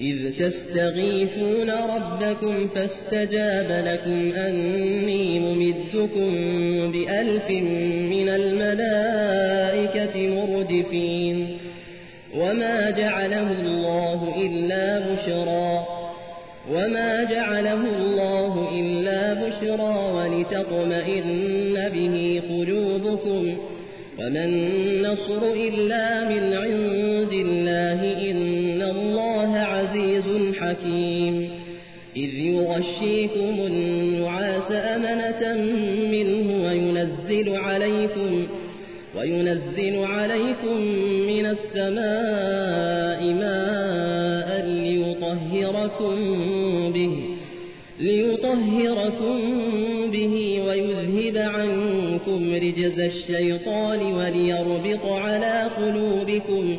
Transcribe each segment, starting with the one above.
إذ تستغيثون ربكم فاستجاب لكم أني ممدكم بألف من الملائكة مردفين وما جعله الله إلا بشرا وما جعله الله إلا بشرى ولتطمئن به قلوبكم وما النصر إلا من عند الله إن حكيم. إذ يغشيكم النعاس أمنة منه وينزل عليكم وينزل عليكم من السماء ماء ليطهركم به ليطهركم به ويذهب عنكم رجز الشيطان وليربط على قلوبكم.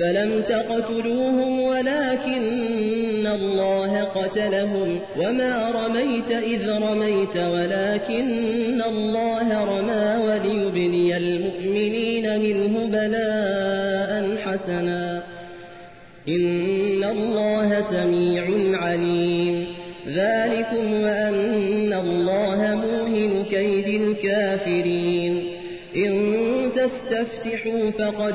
فلم تقتلوهم ولكن الله قتلهم وما رميت إذ رميت ولكن الله رمى وليبني المؤمنين منه بلاء حسنا إن الله سميع عليم. ذلكم وأن الله موهن كيد الكافرين إن تستفتحوا فقد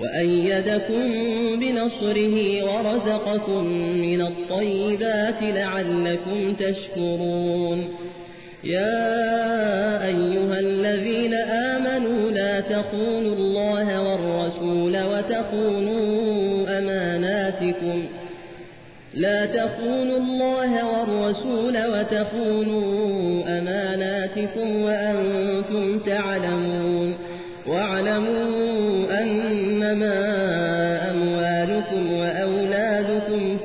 وأيدكم بنصره ورزقكم من الطيبات لعلكم تشكرون. يا أيها الذين آمنوا لا تخونوا الله والرسول وتخونوا أماناتكم. لا تخونوا الله والرسول وتخونوا أماناتكم وأنتم تعلمون.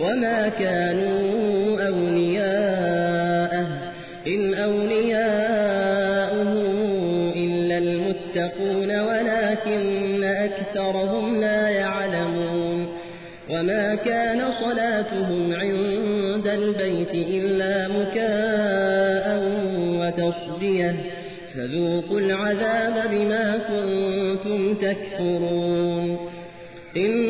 وما كانوا أولياءه إن أولياؤه إلا المتقون ولكن أكثرهم لا يعلمون وما كان صلاتهم عند البيت إلا مكاء وتصديه فذوقوا العذاب بما كنتم تكفرون إن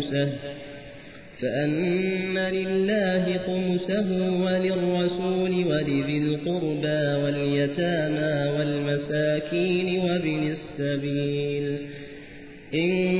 خمسة. فأن لله خمسه وللرسول ولذي القربى واليتامى والمساكين وابن السبيل. إن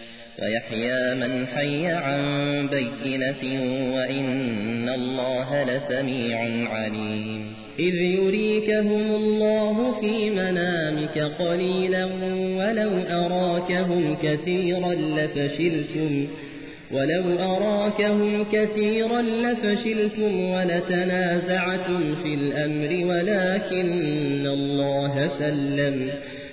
ويحيى من حي عن بينة وإن الله لسميع عليم. إذ يريكهم الله في منامك قليلا ولو أراكهم كثيرا لفشلتم ولو أراكهم كثيرا لفشلتم ولتنازعتم في الأمر ولكن الله سلم.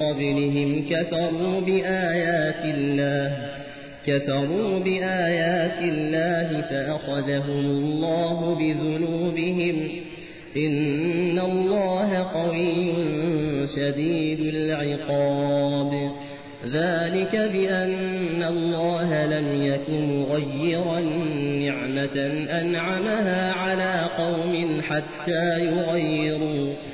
قبلهم كفروا بآيات الله كفروا بآيات الله فأخذهم الله بذنوبهم. إن الله قوي شديد العقاب. ذلك بأن الله لم يكن مغيرا نعمة أنعمها على قوم حتى يغيروا.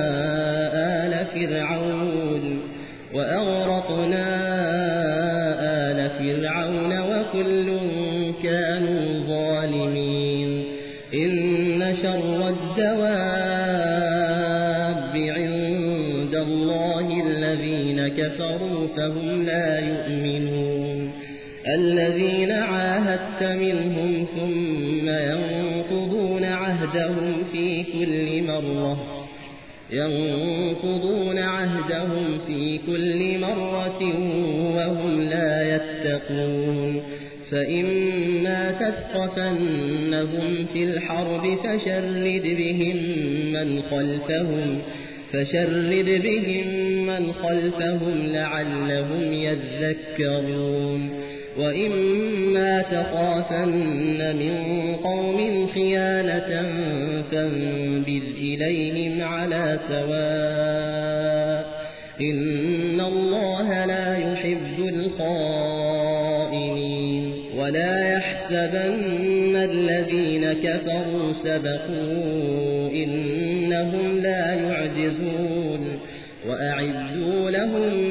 ينقضون عهدهم في كل مرة وهم لا يتقون فإما تثقفنهم في الحرب فشرد بهم من خلفهم فشرد بهم من خلفهم لعلهم يذكرون وإما تخافن من قوم خيانة فانبذ إليهم على سواء إن الله لا يحب الخائنين ولا يحسبن الذين كفروا سبقوا إنهم لا يعجزون وأعدوا لهم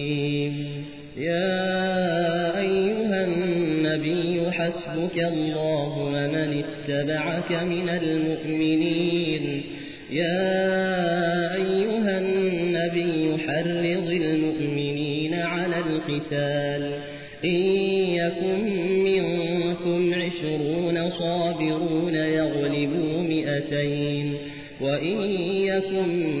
حسبك الله ومن اتبعك من المؤمنين. يا أيها النبي حرض المؤمنين على القتال. إن يكن منكم عشرون صابرون يغلبوا مئتين. وإن يكن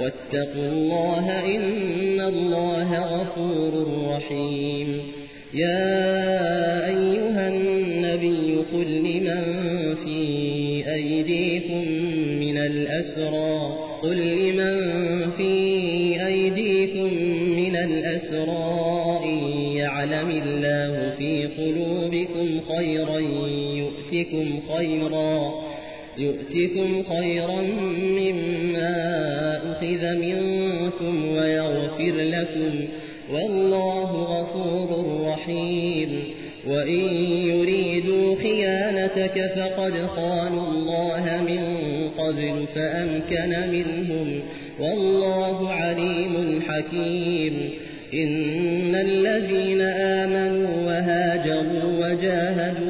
واتقوا الله إن الله غفور رحيم. يا أيها النبي قل لمن في أيديكم من الأسرى؟ قل لمن في أيديكم من الأسرى إن يعلم الله في قلوبكم خيرا يؤتكم خيرا يؤتكم خيرا مما أخذ منكم ويغفر لكم والله غفور رحيم. وإن يريدوا خيانتك فقد خانوا الله من قبل فأمكن منهم والله عليم حكيم. إن الذين آمنوا وهاجروا وجاهدوا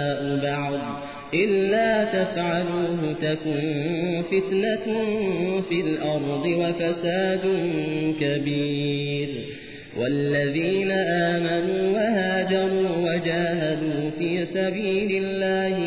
إلا تفعلوه تكن فتنة في الأرض وفساد كبير والذين آمنوا وهاجروا وجاهدوا في سبيل الله